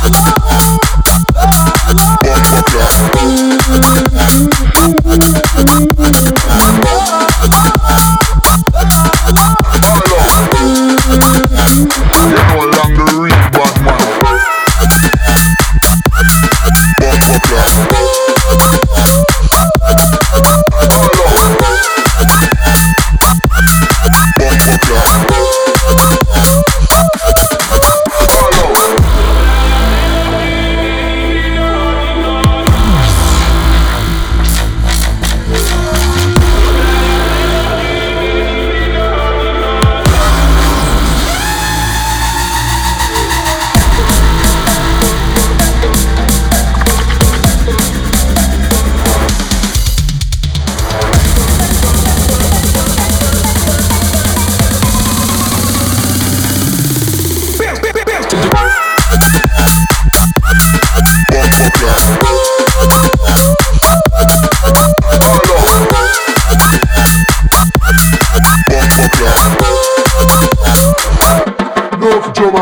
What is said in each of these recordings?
Whoa.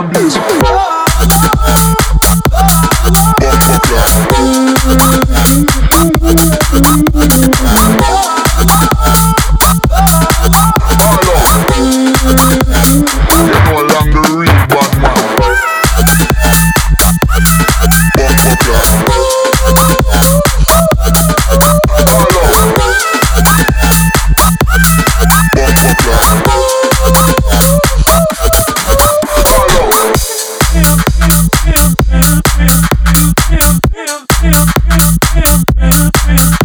zombies. Yeah.